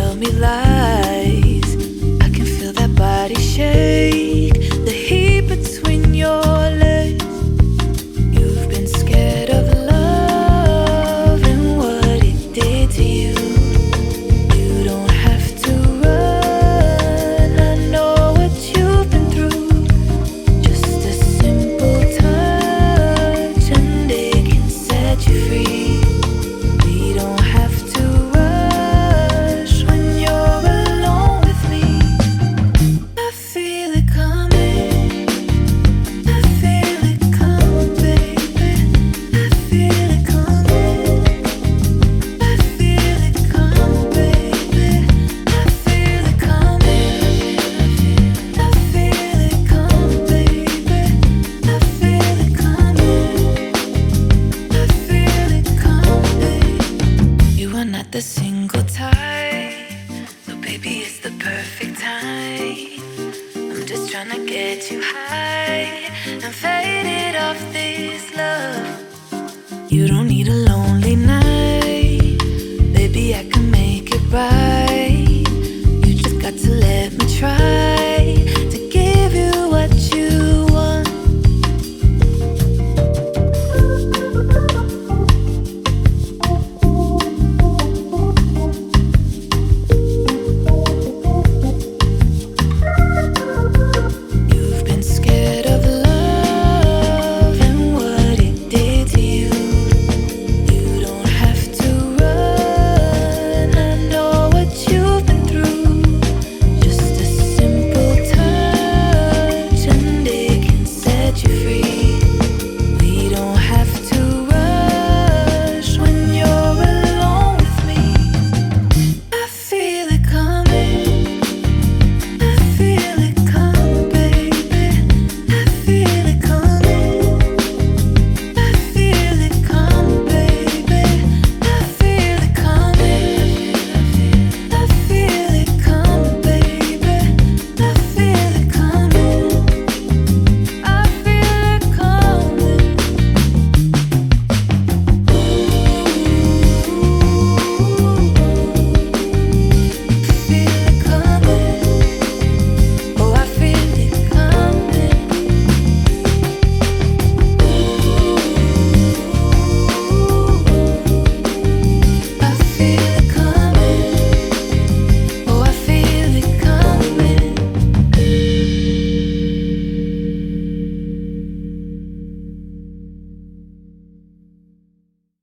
tell me lies. I can feel that body shake. perfect time. I'm just trying to get you high and faded off this love. You don't need a